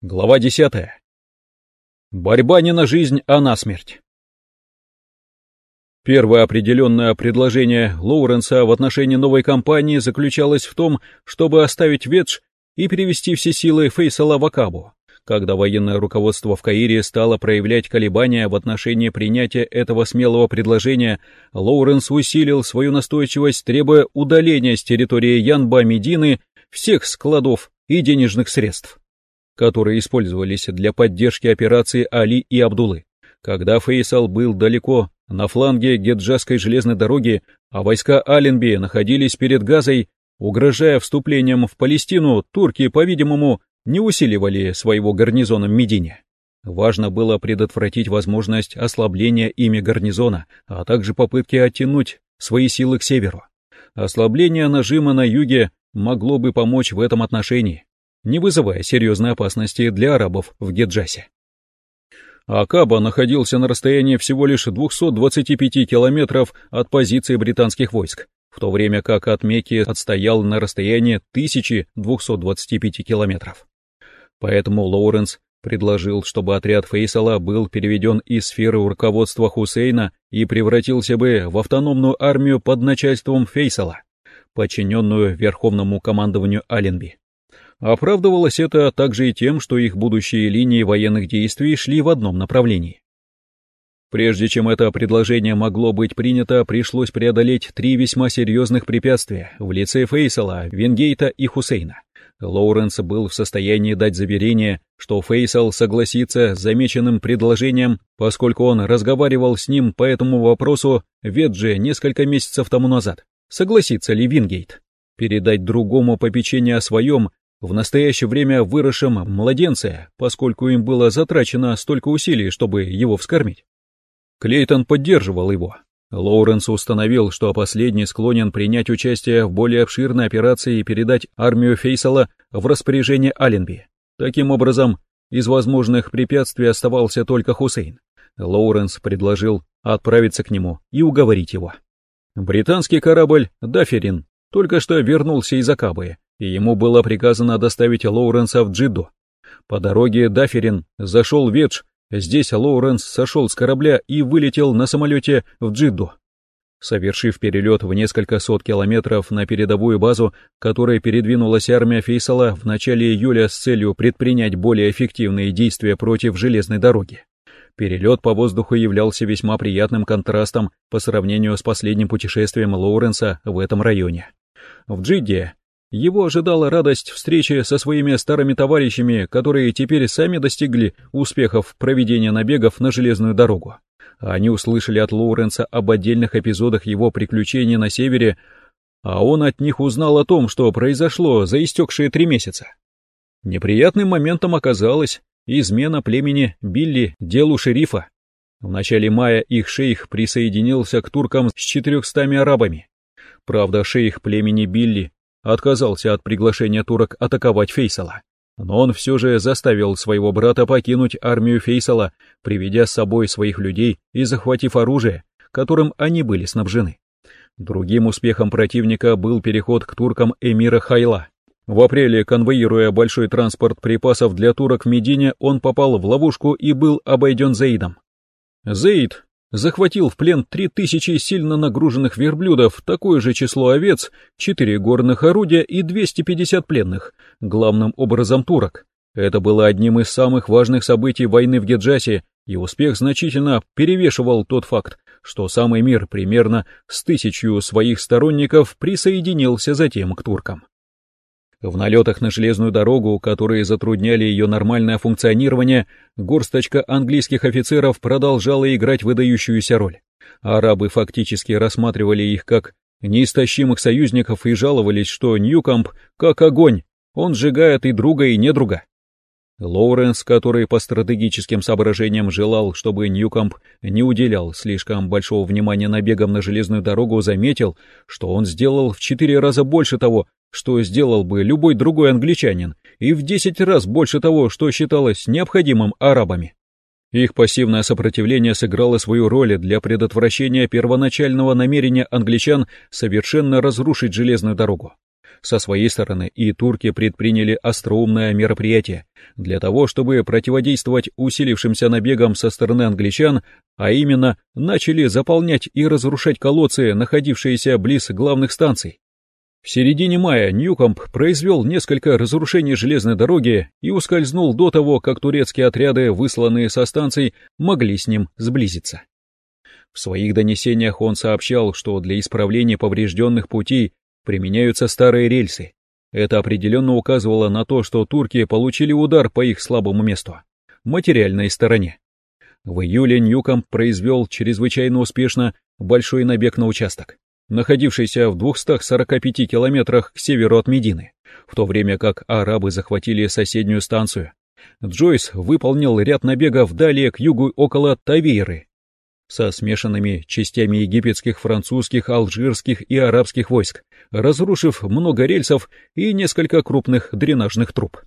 Глава 10. Борьба не на жизнь, а на смерть. Первое определенное предложение Лоуренса в отношении новой кампании заключалось в том, чтобы оставить Ветш и перевести все силы Фейсала в Акабу. Когда военное руководство в Каире стало проявлять колебания в отношении принятия этого смелого предложения, Лоуренс усилил свою настойчивость, требуя удаления с территории Янба-Медины всех складов и денежных средств которые использовались для поддержки операции Али и Абдулы. Когда Фейсал был далеко, на фланге Геджасской железной дороги, а войска Аленби находились перед Газой, угрожая вступлением в Палестину, турки, по-видимому, не усиливали своего гарнизона Медине. Важно было предотвратить возможность ослабления ими гарнизона, а также попытки оттянуть свои силы к северу. Ослабление нажима на юге могло бы помочь в этом отношении не вызывая серьезной опасности для арабов в Геджасе. Акаба находился на расстоянии всего лишь 225 километров от позиции британских войск, в то время как от Мекки отстоял на расстоянии 1225 километров. Поэтому Лоуренс предложил, чтобы отряд Фейсала был переведен из сферы руководства Хусейна и превратился бы в автономную армию под начальством Фейсала, подчиненную верховному командованию Аленби. Оправдывалось это также и тем, что их будущие линии военных действий шли в одном направлении. Прежде чем это предложение могло быть принято, пришлось преодолеть три весьма серьезных препятствия в лице Фейсала, Венгейта и Хусейна. Лоуренс был в состоянии дать заверение, что Фейсал согласится с замеченным предложением, поскольку он разговаривал с ним по этому вопросу Ведже несколько месяцев тому назад. Согласится ли Вингейт? Передать другому попечение о своем в настоящее время выросшем младенце, поскольку им было затрачено столько усилий, чтобы его вскормить. Клейтон поддерживал его. Лоуренс установил, что последний склонен принять участие в более обширной операции и передать армию Фейсала в распоряжение Аленби. Таким образом, из возможных препятствий оставался только Хусейн. Лоуренс предложил отправиться к нему и уговорить его. Британский корабль «Даферин» только что вернулся из Акабы и ему было приказано доставить Лоуренса в Джидду. По дороге Даферин зашел в Ведж, здесь Лоуренс сошел с корабля и вылетел на самолете в Джидду. Совершив перелет в несколько сот километров на передовую базу, которой передвинулась армия Фейсала в начале июля с целью предпринять более эффективные действия против железной дороги. Перелет по воздуху являлся весьма приятным контрастом по сравнению с последним путешествием Лоуренса в этом районе. В Джидде его ожидала радость встречи со своими старыми товарищами, которые теперь сами достигли успехов проведения набегов на железную дорогу. Они услышали от Лоуренса об отдельных эпизодах его приключений на севере, а он от них узнал о том, что произошло за истекшие три месяца. Неприятным моментом оказалась измена племени Билли делу шерифа. В начале мая их шейх присоединился к туркам с четырехстами арабами. Правда, шейх племени Билли отказался от приглашения турок атаковать Фейсала. Но он все же заставил своего брата покинуть армию Фейсала, приведя с собой своих людей и захватив оружие, которым они были снабжены. Другим успехом противника был переход к туркам эмира Хайла. В апреле, конвоируя большой транспорт припасов для турок в Медине, он попал в ловушку и был обойден Зейдом. Зейд захватил в плен три тысячи сильно нагруженных верблюдов, такое же число овец, четыре горных орудия и 250 пленных, главным образом турок. Это было одним из самых важных событий войны в Геджасе, и успех значительно перевешивал тот факт, что самый мир примерно с тысячью своих сторонников присоединился затем к туркам. В налетах на железную дорогу, которые затрудняли ее нормальное функционирование, горсточка английских офицеров продолжала играть выдающуюся роль. Арабы фактически рассматривали их как неистощимых союзников и жаловались, что Ньюкамп как огонь, он сжигает и друга, и недруга. Лоуренс, который по стратегическим соображениям желал, чтобы Ньюкамп не уделял слишком большого внимания набегам на железную дорогу, заметил, что он сделал в четыре раза больше того, что сделал бы любой другой англичанин, и в десять раз больше того, что считалось необходимым арабами. Их пассивное сопротивление сыграло свою роль для предотвращения первоначального намерения англичан совершенно разрушить железную дорогу. Со своей стороны и турки предприняли остроумное мероприятие, для того, чтобы противодействовать усилившимся набегам со стороны англичан, а именно начали заполнять и разрушать колодцы, находившиеся близ главных станций. В середине мая Ньюкомп произвел несколько разрушений железной дороги и ускользнул до того, как турецкие отряды, высланные со станций, могли с ним сблизиться. В своих донесениях он сообщал, что для исправления поврежденных путей применяются старые рельсы. Это определенно указывало на то, что турки получили удар по их слабому месту – материальной стороне. В июле Ньюкомп произвел чрезвычайно успешно большой набег на участок находившийся в 245 километрах к северу от Медины, в то время как арабы захватили соседнюю станцию. Джойс выполнил ряд набегов далее к югу около Тавейры, со смешанными частями египетских, французских, алжирских и арабских войск, разрушив много рельсов и несколько крупных дренажных труб.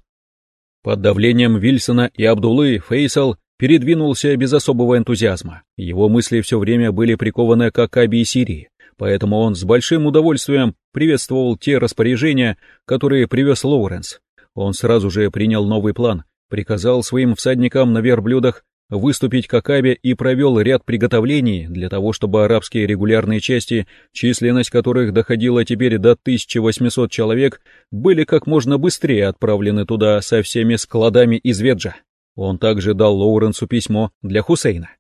Под давлением Вильсона и Абдулы Фейсал передвинулся без особого энтузиазма. Его мысли все время были прикованы к Акабе и Сирии, поэтому он с большим удовольствием приветствовал те распоряжения, которые привез Лоуренс. Он сразу же принял новый план, приказал своим всадникам на верблюдах выступить к Акабе и провел ряд приготовлений для того, чтобы арабские регулярные части, численность которых доходила теперь до 1800 человек, были как можно быстрее отправлены туда со всеми складами из Веджа. Он также дал Лоуренсу письмо для Хусейна.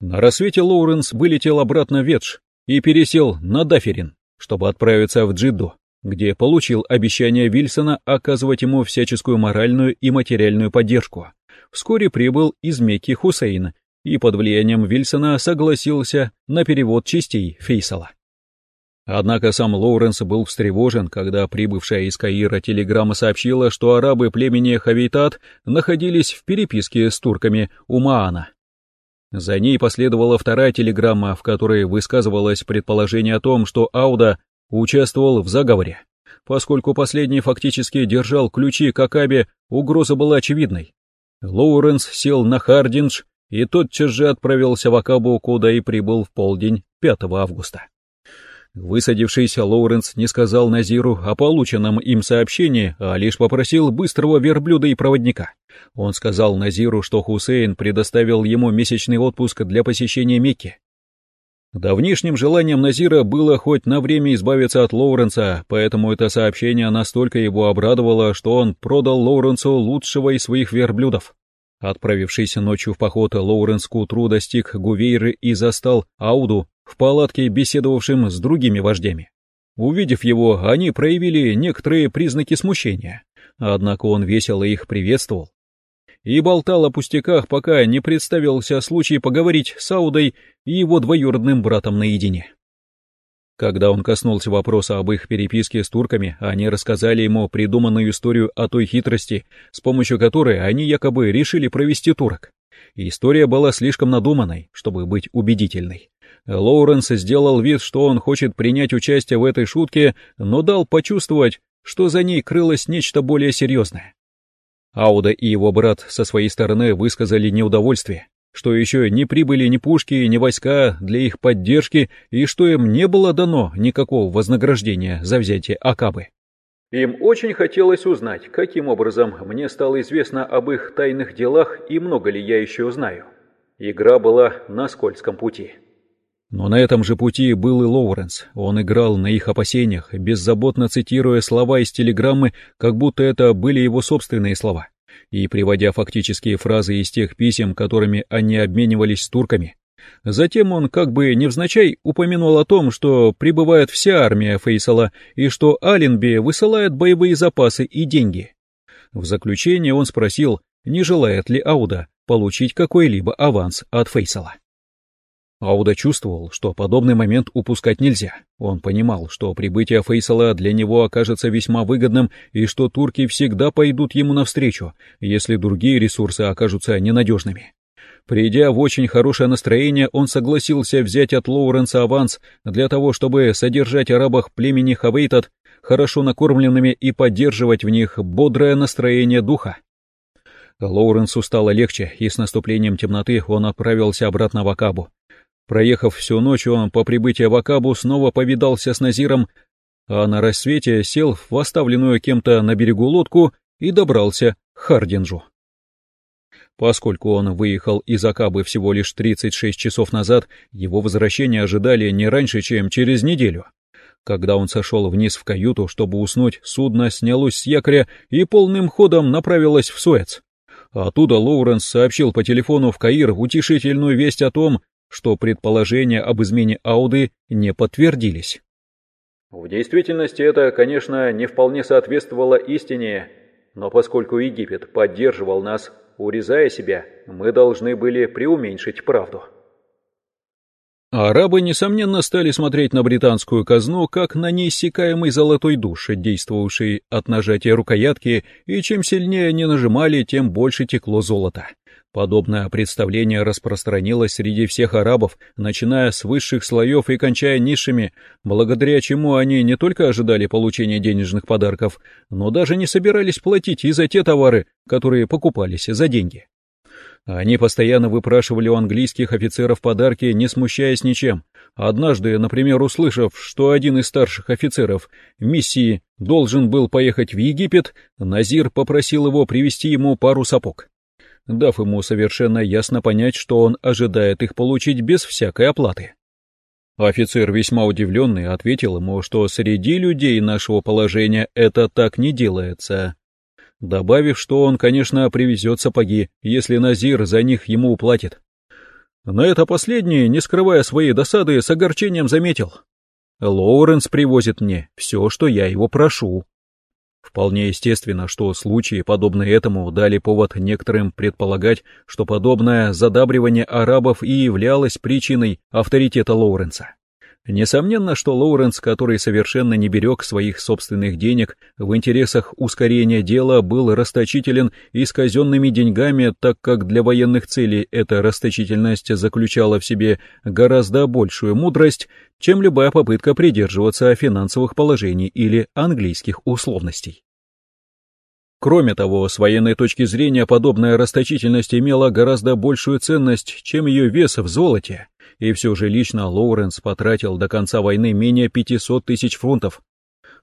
На рассвете Лоуренс вылетел обратно в Ведж, и пересел на Даферин, чтобы отправиться в Джидду, где получил обещание Вильсона оказывать ему всяческую моральную и материальную поддержку. Вскоре прибыл из Мекки Хусейн и под влиянием Вильсона согласился на перевод частей Фейсала. Однако сам Лоуренс был встревожен, когда прибывшая из Каира телеграмма сообщила, что арабы племени Хавейтат находились в переписке с турками у Маана. За ней последовала вторая телеграмма, в которой высказывалось предположение о том, что Ауда участвовал в заговоре. Поскольку последний фактически держал ключи к Акабе, угроза была очевидной. Лоуренс сел на Хардинж и тотчас же отправился в Акабу, куда и прибыл в полдень 5 августа. Высадившийся Лоуренс не сказал Назиру о полученном им сообщении, а лишь попросил быстрого верблюда и проводника. Он сказал Назиру, что Хусейн предоставил ему месячный отпуск для посещения Мекки. Давнишним желанием Назира было хоть на время избавиться от Лоуренса, поэтому это сообщение настолько его обрадовало, что он продал Лоуренсу лучшего из своих верблюдов. Отправившийся ночью в поход, Лоуренс к утру достиг Гувейры и застал Ауду в палатке, беседовавшим с другими вождями. Увидев его, они проявили некоторые признаки смущения, однако он весело их приветствовал и болтал о пустяках, пока не представился случай поговорить с Аудой и его двоюродным братом наедине. Когда он коснулся вопроса об их переписке с турками, они рассказали ему придуманную историю о той хитрости, с помощью которой они якобы решили провести турок. История была слишком надуманной, чтобы быть убедительной. Лоуренс сделал вид, что он хочет принять участие в этой шутке, но дал почувствовать, что за ней крылось нечто более серьезное. Ауда и его брат со своей стороны высказали неудовольствие, что еще не прибыли ни пушки, ни войска для их поддержки и что им не было дано никакого вознаграждения за взятие Акабы. Им очень хотелось узнать, каким образом мне стало известно об их тайных делах и много ли я еще знаю. Игра была на скользком пути. Но на этом же пути был и Лоуренс. Он играл на их опасениях, беззаботно цитируя слова из телеграммы, как будто это были его собственные слова, и приводя фактические фразы из тех писем, которыми они обменивались с турками. Затем он как бы невзначай упомянул о том, что прибывает вся армия Фейсала и что Аленби высылает боевые запасы и деньги. В заключение он спросил, не желает ли Ауда получить какой-либо аванс от Фейсала. Ауда чувствовал, что подобный момент упускать нельзя. Он понимал, что прибытие Фейсала для него окажется весьма выгодным и что турки всегда пойдут ему навстречу, если другие ресурсы окажутся ненадежными. Придя в очень хорошее настроение, он согласился взять от Лоуренса аванс для того, чтобы содержать арабах племени Хавейтат хорошо накормленными и поддерживать в них бодрое настроение духа. Лоуренсу стало легче, и с наступлением темноты он отправился обратно в Акабу. Проехав всю ночь, он по прибытии в Акабу снова повидался с Назиром, а на рассвете сел в оставленную кем-то на берегу лодку и добрался Хардинджу. Поскольку он выехал из Акабы всего лишь 36 часов назад, его возвращение ожидали не раньше, чем через неделю. Когда он сошел вниз в каюту, чтобы уснуть, судно снялось с якоря и полным ходом направилось в Суэц. Оттуда Лоуренс сообщил по телефону в Каир утешительную весть о том, что предположения об измене Ауды не подтвердились. В действительности это, конечно, не вполне соответствовало истине, но поскольку Египет поддерживал нас Урезая себя, мы должны были преуменьшить правду. Арабы, несомненно, стали смотреть на британскую казну как на неиссякаемый золотой душ, действовавший от нажатия рукоятки, и чем сильнее они нажимали, тем больше текло золото. Подобное представление распространилось среди всех арабов, начиная с высших слоев и кончая низшими, благодаря чему они не только ожидали получения денежных подарков, но даже не собирались платить и за те товары, которые покупались за деньги. Они постоянно выпрашивали у английских офицеров подарки, не смущаясь ничем. Однажды, например, услышав, что один из старших офицеров миссии должен был поехать в Египет, Назир попросил его привезти ему пару сапог дав ему совершенно ясно понять, что он ожидает их получить без всякой оплаты. Офицер, весьма удивленный, ответил ему, что среди людей нашего положения это так не делается, добавив, что он, конечно, привезет сапоги, если Назир за них ему уплатит. На это последний, не скрывая своей досады, с огорчением заметил. Лоуренс привозит мне все, что я его прошу. Вполне естественно, что случаи, подобные этому, дали повод некоторым предполагать, что подобное задабривание арабов и являлось причиной авторитета Лоуренса. Несомненно, что Лоуренс, который совершенно не берег своих собственных денег, в интересах ускорения дела был расточителен и с казенными деньгами, так как для военных целей эта расточительность заключала в себе гораздо большую мудрость, чем любая попытка придерживаться финансовых положений или английских условностей. Кроме того, с военной точки зрения подобная расточительность имела гораздо большую ценность, чем ее вес в золоте, и все же лично Лоуренс потратил до конца войны менее 500 тысяч фунтов,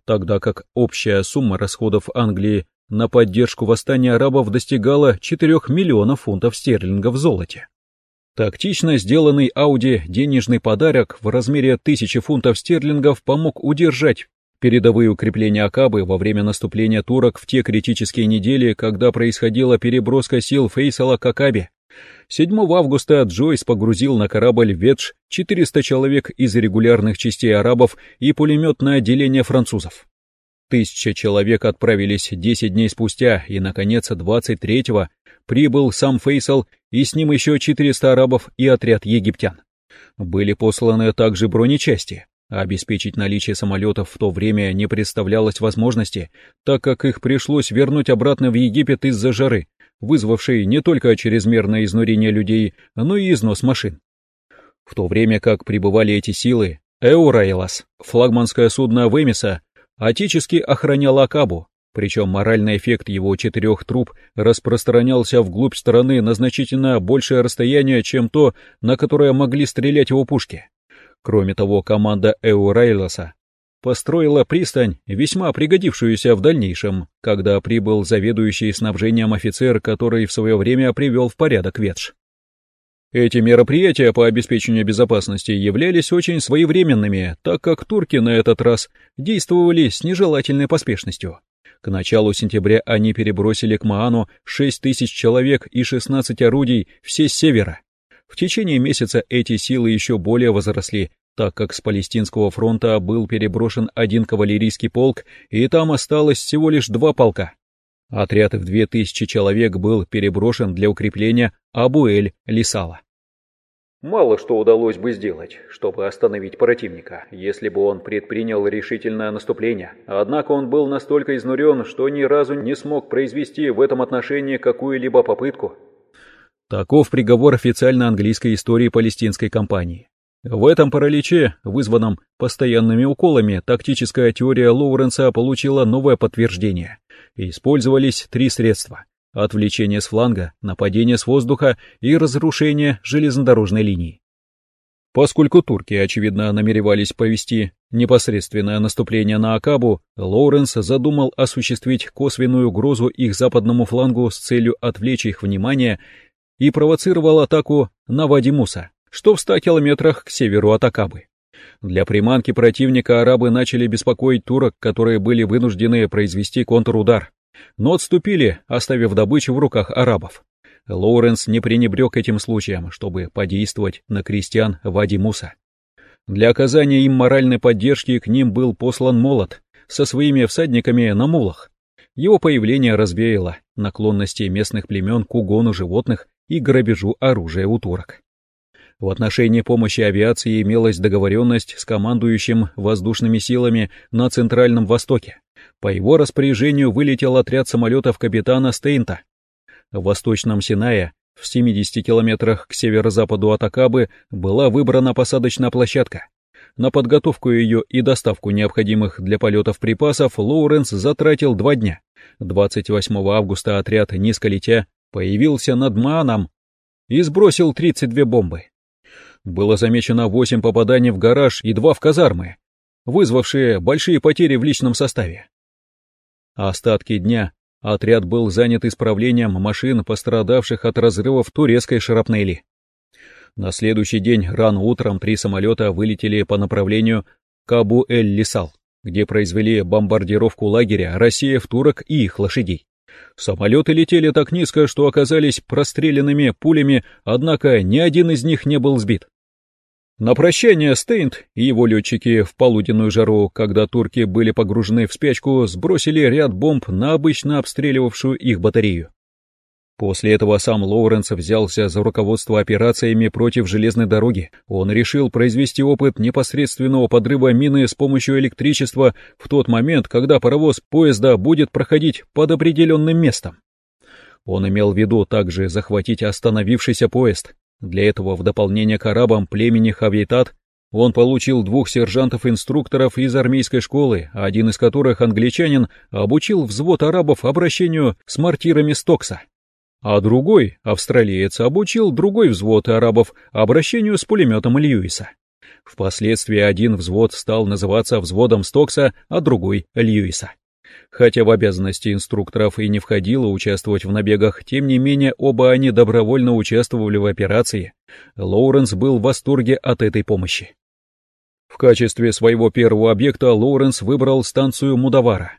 тогда как общая сумма расходов Англии на поддержку восстания арабов достигала 4 миллионов фунтов стерлингов в золоте. Тактично сделанный Ауди денежный подарок в размере 1000 фунтов стерлингов помог удержать передовые укрепления Акабы во время наступления турок в те критические недели, когда происходила переброска сил Фейсала к Акабе. 7 августа Джойс погрузил на корабль «Ветш» 400 человек из регулярных частей арабов и пулеметное отделение французов. Тысяча человек отправились 10 дней спустя, и, наконец, 23-го прибыл сам Фейсал и с ним еще 400 арабов и отряд египтян. Были посланы также бронечасти. Обеспечить наличие самолетов в то время не представлялось возможности, так как их пришлось вернуть обратно в Египет из-за жары, вызвавшей не только чрезмерное изнурение людей, но и износ машин. В то время как прибывали эти силы, Эурайлас, флагманское судно Вемиса, отечески охранял Акабу, причем моральный эффект его четырех труб распространялся вглубь страны на значительно большее расстояние, чем то, на которое могли стрелять его пушки. Кроме того, команда Эурайлоса построила пристань, весьма пригодившуюся в дальнейшем, когда прибыл заведующий снабжением офицер, который в свое время привел в порядок ветш. Эти мероприятия по обеспечению безопасности являлись очень своевременными, так как турки на этот раз действовали с нежелательной поспешностью. К началу сентября они перебросили к Маану 6 тысяч человек и 16 орудий все с севера. В течение месяца эти силы еще более возросли, так как с Палестинского фронта был переброшен один кавалерийский полк, и там осталось всего лишь два полка. Отряд в две тысячи человек был переброшен для укрепления Абуэль-Лисала. Мало что удалось бы сделать, чтобы остановить противника, если бы он предпринял решительное наступление. Однако он был настолько изнурен, что ни разу не смог произвести в этом отношении какую-либо попытку. Таков приговор официально английской истории палестинской кампании. В этом параличе, вызванном постоянными уколами, тактическая теория Лоуренса получила новое подтверждение. Использовались три средства – отвлечение с фланга, нападение с воздуха и разрушение железнодорожной линии. Поскольку турки, очевидно, намеревались повести непосредственное наступление на Акабу, Лоуренс задумал осуществить косвенную угрозу их западному флангу с целью отвлечь их внимание и провоцировал атаку на Вадимуса, что в ста километрах к северу от Акабы. Для приманки противника арабы начали беспокоить турок, которые были вынуждены произвести контрудар, но отступили, оставив добычу в руках арабов. Лоуренс не пренебрег этим случаем, чтобы подействовать на крестьян Вадимуса. Для оказания им моральной поддержки к ним был послан молот со своими всадниками на мулах. Его появление развеяло наклонности местных племен к угону животных и грабежу оружия у турок. В отношении помощи авиации имелась договоренность с командующим воздушными силами на Центральном Востоке. По его распоряжению вылетел отряд самолетов капитана Стейнта. В Восточном Синае, в 70 километрах к северо-западу от Акабы, была выбрана посадочная площадка. На подготовку ее и доставку необходимых для полетов припасов Лоуренс затратил два дня. 28 августа отряд, низко летя, появился над Мааном и сбросил 32 бомбы. Было замечено 8 попаданий в гараж и 2 в казармы, вызвавшие большие потери в личном составе. Остатки дня отряд был занят исправлением машин, пострадавших от разрывов турецкой шрапнели. На следующий день рано утром три самолета вылетели по направлению Кабу-эль-Лисал, где произвели бомбардировку лагеря, рассеяв турок и их лошадей. Самолеты летели так низко, что оказались простреленными пулями, однако ни один из них не был сбит. На прощание Стейнт и его летчики в полуденную жару, когда турки были погружены в спячку, сбросили ряд бомб на обычно обстреливавшую их батарею. После этого сам Лоуренс взялся за руководство операциями против железной дороги. Он решил произвести опыт непосредственного подрыва мины с помощью электричества в тот момент, когда паровоз поезда будет проходить под определенным местом. Он имел в виду также захватить остановившийся поезд, для этого в дополнение к арабам племени Хавьетат он получил двух сержантов-инструкторов из армейской школы, один из которых, англичанин, обучил взвод арабов обращению с мортирами Стокса. А другой, австралиец, обучил другой взвод арабов обращению с пулеметом Льюиса. Впоследствии один взвод стал называться взводом Стокса, а другой — Льюиса. Хотя в обязанности инструкторов и не входило участвовать в набегах, тем не менее оба они добровольно участвовали в операции. Лоуренс был в восторге от этой помощи. В качестве своего первого объекта Лоуренс выбрал станцию Мудавара.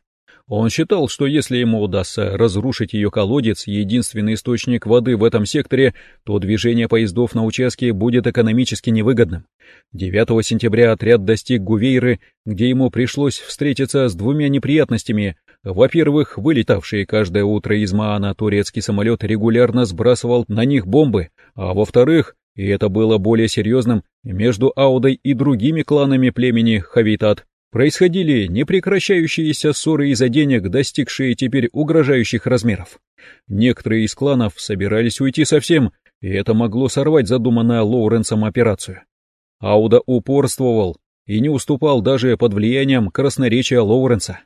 Он считал, что если ему удастся разрушить ее колодец, единственный источник воды в этом секторе, то движение поездов на участке будет экономически невыгодным. 9 сентября отряд достиг Гувейры, где ему пришлось встретиться с двумя неприятностями. Во-первых, вылетавший каждое утро из Маана турецкий самолет регулярно сбрасывал на них бомбы, а во-вторых, и это было более серьезным, между Аудой и другими кланами племени Хавитат происходили непрекращающиеся ссоры из-за денег, достигшие теперь угрожающих размеров. Некоторые из кланов собирались уйти совсем, и это могло сорвать задуманную Лоуренсом операцию. Ауда упорствовал и не уступал даже под влиянием красноречия Лоуренса.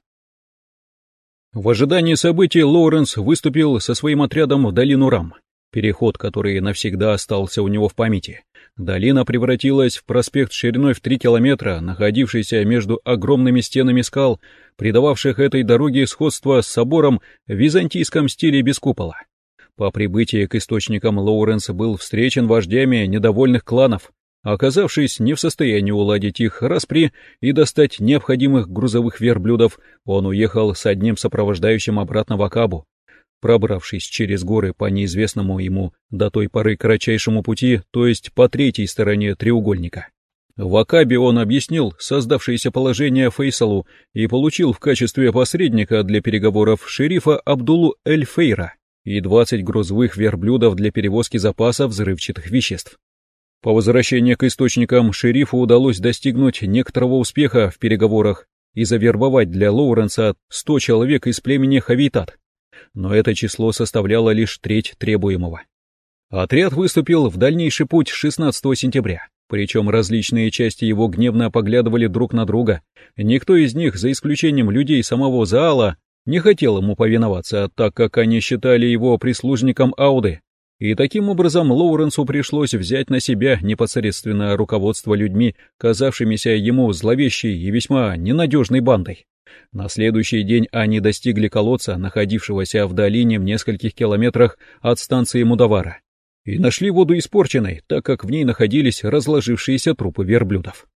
В ожидании событий Лоуренс выступил со своим отрядом в долину Рам, переход, который навсегда остался у него в памяти. Долина превратилась в проспект шириной в три километра, находившийся между огромными стенами скал, придававших этой дороге сходство с собором в византийском стиле без купола. По прибытии к источникам Лоуренс был встречен вождями недовольных кланов, оказавшись не в состоянии уладить их распри и достать необходимых грузовых верблюдов, он уехал с одним сопровождающим обратно в Акабу, Пробравшись через горы по неизвестному ему до той поры кратчайшему пути, то есть по третьей стороне треугольника. В Акабе он объяснил создавшееся положение Фейсалу и получил в качестве посредника для переговоров шерифа Абдулу Эль-Фейра и 20 грузовых верблюдов для перевозки запасов взрывчатых веществ. По возвращении к источникам шерифу удалось достигнуть некоторого успеха в переговорах и завербовать для Лоуренса 100 человек из племени Хавитат, но это число составляло лишь треть требуемого. Отряд выступил в дальнейший путь 16 сентября, причем различные части его гневно поглядывали друг на друга. Никто из них, за исключением людей самого Заала, не хотел ему повиноваться, так как они считали его прислужником Ауды, И таким образом Лоуренсу пришлось взять на себя непосредственное руководство людьми, казавшимися ему зловещей и весьма ненадежной бандой. На следующий день они достигли колодца, находившегося в долине в нескольких километрах от станции Мудавара, и нашли воду испорченной, так как в ней находились разложившиеся трупы верблюдов.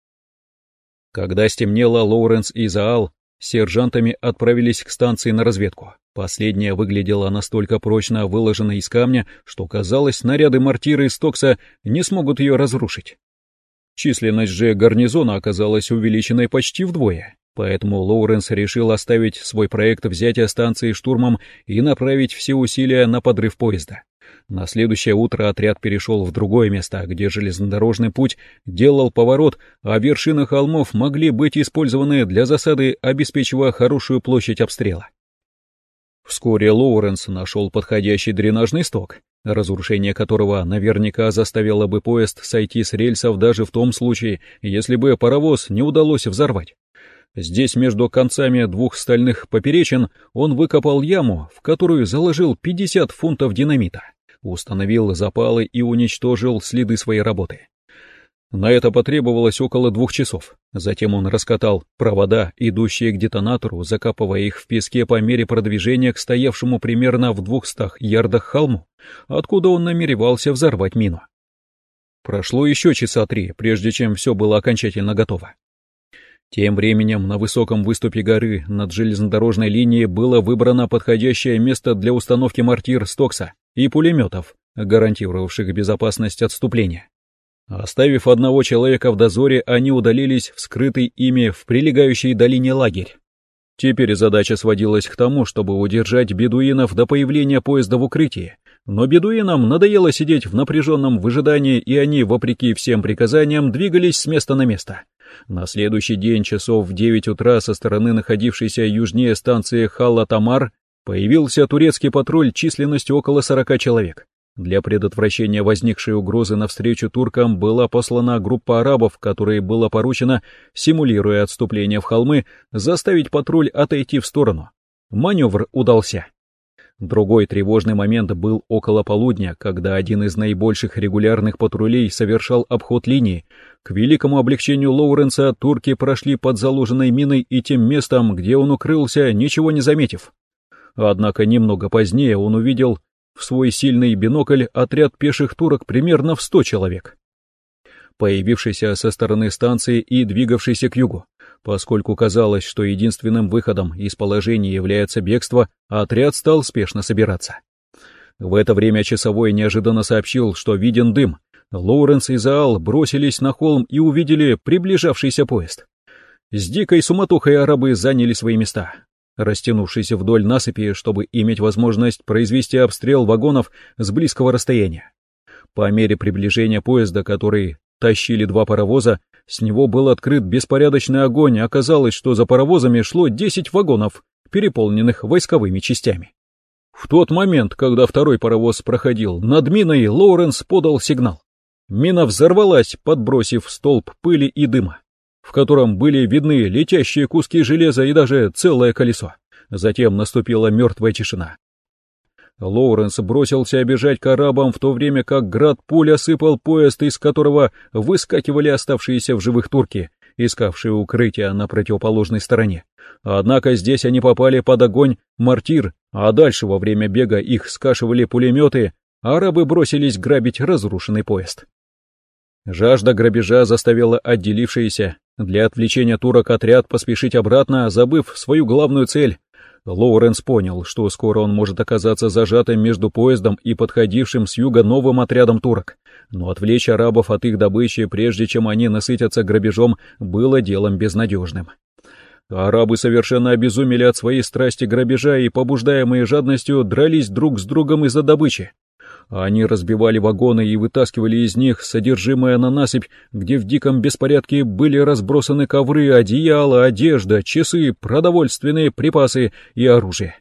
Когда стемнело, Лоуренс и Заал с сержантами отправились к станции на разведку. Последняя выглядела настолько прочно выложенной из камня, что казалось, снаряды мортиры из Токса не смогут ее разрушить. Численность же гарнизона оказалась увеличенной почти вдвое, поэтому Лоуренс решил оставить свой проект взятия станции штурмом и направить все усилия на подрыв поезда. На следующее утро отряд перешел в другое место, где железнодорожный путь делал поворот, а вершины холмов могли быть использованы для засады, обеспечивая хорошую площадь обстрела. Вскоре Лоуренс нашел подходящий дренажный сток, разрушение которого наверняка заставило бы поезд сойти с рельсов даже в том случае, если бы паровоз не удалось взорвать. Здесь между концами двух стальных поперечин он выкопал яму, в которую заложил 50 фунтов динамита установил запалы и уничтожил следы своей работы. На это потребовалось около двух часов. Затем он раскатал провода, идущие к детонатору, закапывая их в песке по мере продвижения к стоявшему примерно в двухстах ярдах холму, откуда он намеревался взорвать мину. Прошло еще часа три, прежде чем все было окончательно готово. Тем временем на высоком выступе горы над железнодорожной линией было выбрано подходящее место для установки мортир Стокса и пулеметов, гарантировавших безопасность отступления. Оставив одного человека в дозоре, они удалились в скрытый ими в прилегающей долине лагерь. Теперь задача сводилась к тому, чтобы удержать бедуинов до появления поезда в укрытии, но бедуинам надоело сидеть в напряженном выжидании, и они, вопреки всем приказаниям, двигались с места на место. На следующий день часов в 9 утра со стороны находившейся южнее станции Халла-Тамар появился турецкий патруль численностью около 40 человек. Для предотвращения возникшей угрозы навстречу туркам была послана группа арабов, которой было поручено, симулируя отступление в холмы, заставить патруль отойти в сторону. Маневр удался. Другой тревожный момент был около полудня, когда один из наибольших регулярных патрулей совершал обход линии. К великому облегчению Лоуренса турки прошли под заложенной миной и тем местом, где он укрылся, ничего не заметив. Однако немного позднее он увидел в свой сильный бинокль отряд пеших турок примерно в сто человек, появившийся со стороны станции и двигавшийся к югу. Поскольку казалось, что единственным выходом из положения является бегство, отряд стал спешно собираться. В это время часовой неожиданно сообщил, что виден дым. Лоуренс и Заал бросились на холм и увидели приближавшийся поезд. С дикой суматохой арабы заняли свои места, растянувшись вдоль насыпи, чтобы иметь возможность произвести обстрел вагонов с близкого расстояния. По мере приближения поезда, который тащили два паровоза, с него был открыт беспорядочный огонь, оказалось, что за паровозами шло 10 вагонов, переполненных войсковыми частями. В тот момент, когда второй паровоз проходил над миной, Лоуренс подал сигнал. Мина взорвалась, подбросив столб пыли и дыма, в котором были видны летящие куски железа и даже целое колесо. Затем наступила мертвая тишина. Лоуренс бросился бежать к арабам, в то время как град пуль осыпал поезд, из которого выскакивали оставшиеся в живых турки, искавшие укрытие на противоположной стороне. Однако здесь они попали под огонь мортир, а дальше во время бега их скашивали пулеметы, арабы бросились грабить разрушенный поезд. Жажда грабежа заставила отделившиеся для отвлечения турок отряд поспешить обратно, забыв свою главную цель Лоуренс понял, что скоро он может оказаться зажатым между поездом и подходившим с юга новым отрядом турок. Но отвлечь арабов от их добычи, прежде чем они насытятся грабежом, было делом безнадежным. Арабы совершенно обезумели от своей страсти грабежа и, побуждаемые жадностью, дрались друг с другом из-за добычи. Они разбивали вагоны и вытаскивали из них содержимое на насыпь, где в диком беспорядке были разбросаны ковры, одеяла, одежда, часы, продовольственные припасы и оружие.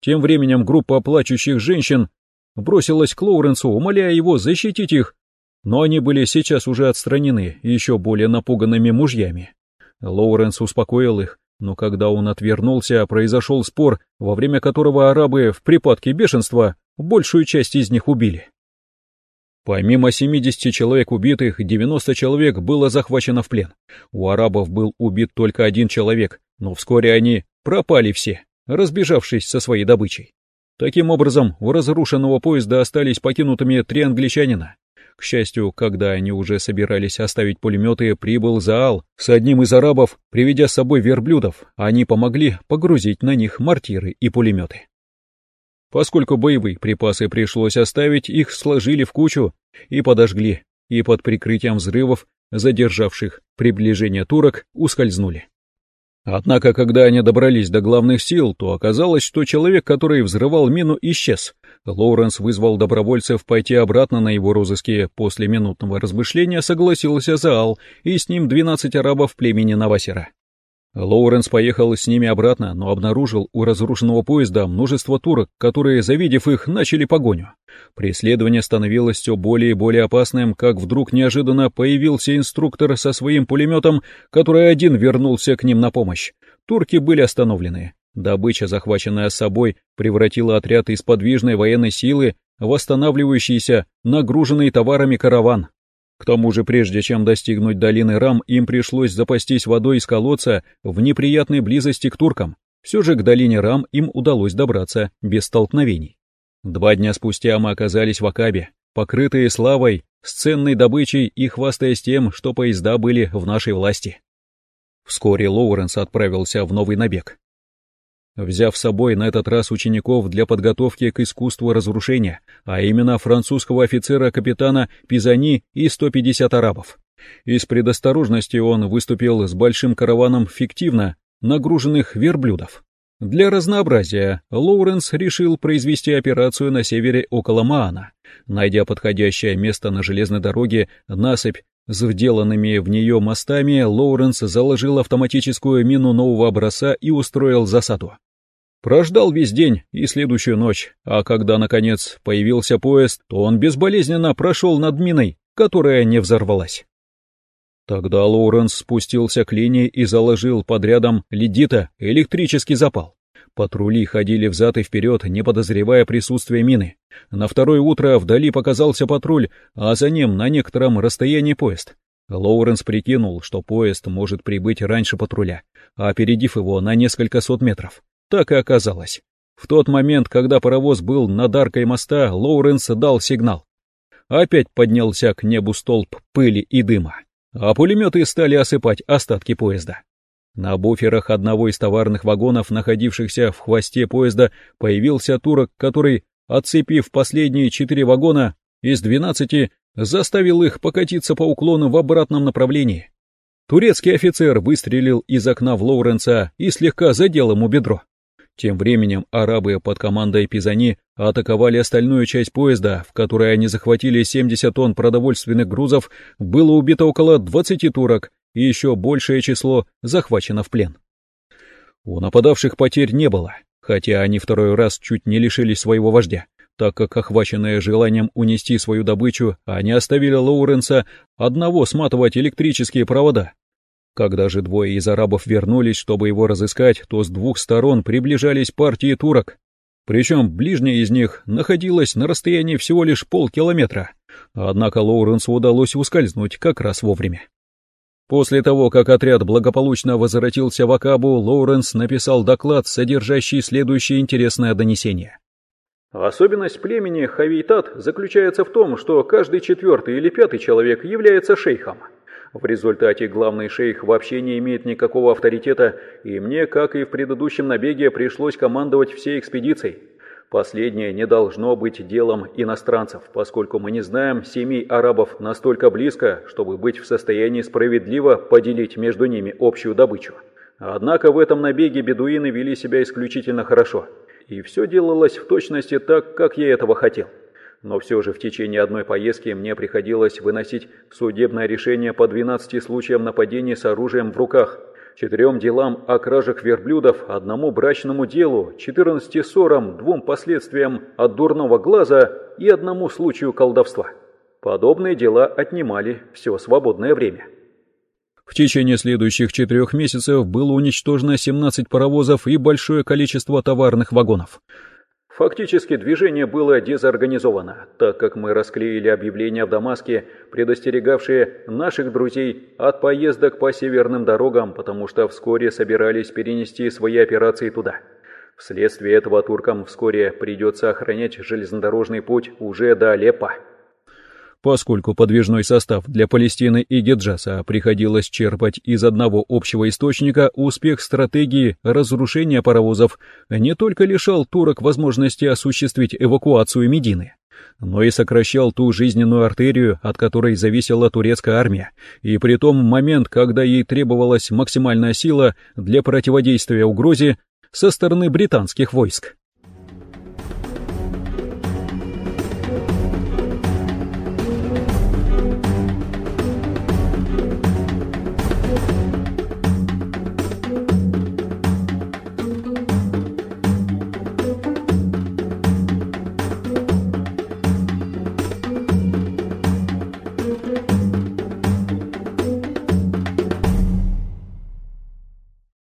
Тем временем группа плачущих женщин бросилась к Лоуренсу, умоляя его защитить их, но они были сейчас уже отстранены еще более напуганными мужьями. Лоуренс успокоил их, но когда он отвернулся, произошел спор, во время которого арабы в припадке бешенства большую часть из них убили. Помимо 70 человек убитых, 90 человек было захвачено в плен. У арабов был убит только один человек, но вскоре они пропали все, разбежавшись со своей добычей. Таким образом, у разрушенного поезда остались покинутыми три англичанина. К счастью, когда они уже собирались оставить пулеметы, прибыл Заал с одним из арабов, приведя с собой верблюдов, они помогли погрузить на них мортиры и пулеметы. Поскольку боевые припасы пришлось оставить, их сложили в кучу и подожгли, и под прикрытием взрывов, задержавших приближение турок, ускользнули. Однако, когда они добрались до главных сил, то оказалось, что человек, который взрывал мину, исчез. Лоуренс вызвал добровольцев пойти обратно на его розыски. После минутного размышления согласился Заал, и с ним 12 арабов племени Навасера. Лоуренс поехал с ними обратно, но обнаружил у разрушенного поезда множество турок, которые, завидев их, начали погоню. Преследование становилось все более и более опасным, как вдруг неожиданно появился инструктор со своим пулеметом, который один вернулся к ним на помощь. Турки были остановлены. Добыча, захваченная с собой, превратила отряд из подвижной военной силы в восстанавливающийся, нагруженный товарами караван. К тому же, прежде чем достигнуть долины Рам, им пришлось запастись водой из колодца в неприятной близости к туркам. Все же к долине Рам им удалось добраться без столкновений. Два дня спустя мы оказались в Акабе, покрытые славой, с ценной добычей и хвастаясь тем, что поезда были в нашей власти. Вскоре Лоуренс отправился в новый набег взяв с собой на этот раз учеников для подготовки к искусству разрушения, а именно французского офицера-капитана Пизани и 150 арабов. Из предосторожности он выступил с большим караваном фиктивно нагруженных верблюдов. Для разнообразия Лоуренс решил произвести операцию на севере около Маана. Найдя подходящее место на железной дороге, насыпь с вделанными в нее мостами, Лоуренс заложил автоматическую мину нового образца и устроил засаду. Прождал весь день и следующую ночь, а когда, наконец, появился поезд, то он безболезненно прошел над миной, которая не взорвалась. Тогда Лоуренс спустился к линии и заложил под рядом ледита электрический запал. Патрули ходили взад и вперед, не подозревая присутствия мины. На второе утро вдали показался патруль, а за ним на некотором расстоянии поезд. Лоуренс прикинул, что поезд может прибыть раньше патруля, опередив его на несколько сот метров. Так и оказалось. В тот момент, когда паровоз был над аркой моста, Лоуренс дал сигнал. Опять поднялся к небу столб пыли и дыма, а пулеметы стали осыпать остатки поезда. На буферах одного из товарных вагонов, находившихся в хвосте поезда, появился турок, который, отцепив последние четыре вагона из двенадцати, заставил их покатиться по уклону в обратном направлении. Турецкий офицер выстрелил из окна в Лоуренса и слегка задел ему бедро. Тем временем арабы под командой Пизани атаковали остальную часть поезда, в которой они захватили 70 тонн продовольственных грузов, было убито около 20 турок и еще большее число захвачено в плен. У нападавших потерь не было, хотя они второй раз чуть не лишились своего вождя, так как, охваченные желанием унести свою добычу, они оставили Лоуренса одного сматывать электрические провода, когда же двое из арабов вернулись, чтобы его разыскать, то с двух сторон приближались партии турок. Причем ближняя из них находилась на расстоянии всего лишь полкилометра. Однако Лоуренсу удалось ускользнуть как раз вовремя. После того, как отряд благополучно возвратился в Акабу, Лоуренс написал доклад, содержащий следующее интересное донесение. Особенность племени Хавейтат заключается в том, что каждый четвертый или пятый человек является шейхом. В результате главный шейх вообще не имеет никакого авторитета, и мне, как и в предыдущем набеге, пришлось командовать всей экспедицией. Последнее не должно быть делом иностранцев, поскольку мы не знаем семей арабов настолько близко, чтобы быть в состоянии справедливо поделить между ними общую добычу. Однако в этом набеге бедуины вели себя исключительно хорошо, и все делалось в точности так, как я этого хотел но все же в течение одной поездки мне приходилось выносить судебное решение по 12 случаям нападений с оружием в руках, четырем делам о кражах верблюдов, одному брачному делу, 14 ссорам, двум последствиям от дурного глаза и одному случаю колдовства. Подобные дела отнимали все свободное время. В течение следующих четырех месяцев было уничтожено 17 паровозов и большое количество товарных вагонов. Фактически движение было дезорганизовано, так как мы расклеили объявления в Дамаске, предостерегавшие наших друзей от поездок по северным дорогам, потому что вскоре собирались перенести свои операции туда. Вследствие этого туркам вскоре придется охранять железнодорожный путь уже до Алеппо. Поскольку подвижной состав для Палестины и Геджаса приходилось черпать из одного общего источника, успех стратегии разрушения паровозов не только лишал турок возможности осуществить эвакуацию Медины, но и сокращал ту жизненную артерию, от которой зависела турецкая армия, и при том момент, когда ей требовалась максимальная сила для противодействия угрозе со стороны британских войск.